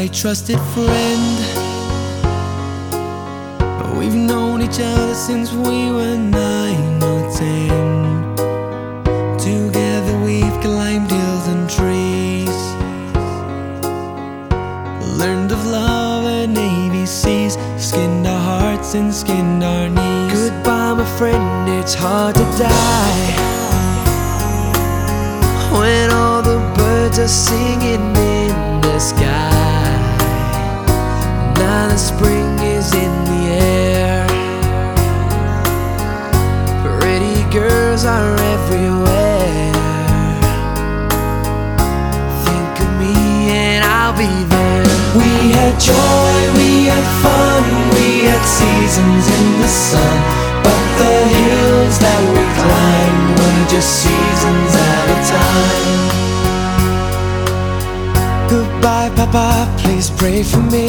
my trusted friend. We've known each other since we were nine or ten. Together we've climbed hills and trees. Learned of love and ABCs. Skinned our hearts and skinned our knees. Goodbye, my friend, it's hard to die when all the birds are singing in the sky. Spring is in the air. Pretty girls are everywhere. Think of me and I'll be there. We had joy, we had fun, we had seasons in the sun. But the hills that we climbed were just seasons at a time. Goodbye, Papa, please pray for me.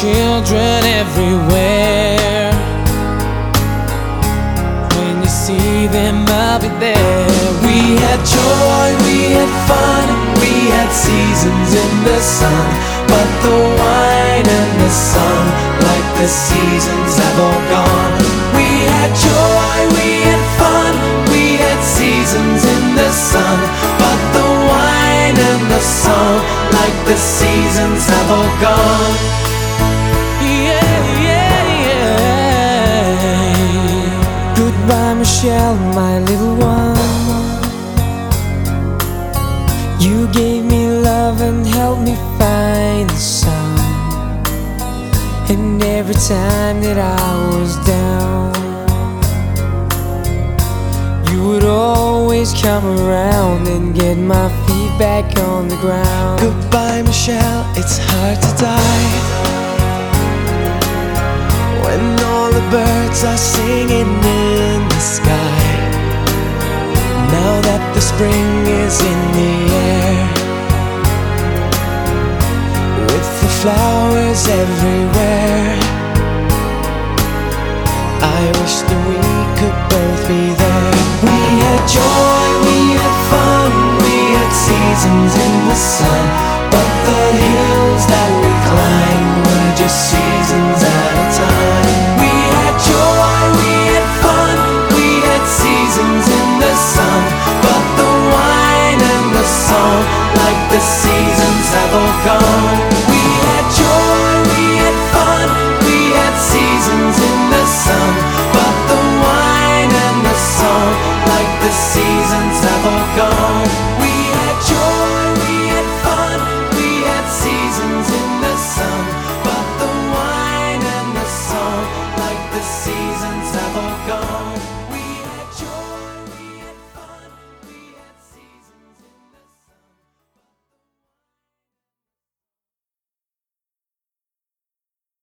children everywhere When you see them, I'll be there We had joy, we had fun, we had seasons in the sun. But the wine and the sun, like the seasons, have all gone. We had joy, we had fun, we had seasons in the sun. But the wine and the song, like the seasons, have all gone. Michelle, my little one. You gave me love and helped me find the sun. And every time that I was down, you would always come around and get my feet back on the ground. Goodbye, Michelle, it's hard to die. When birds are singing in the sky Now that the spring is in the air With the flowers everywhere I wish that we could both be there We had joy, we had fun, we had seasons in the sun. But the hills that we climbed were just